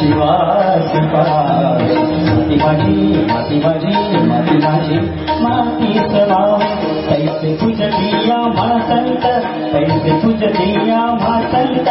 शिवा कृपा मति भजि मस्ति प्रणा कैसे तुजक्या भसन्त कैसे तुजक्या भसन्त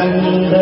आनन्द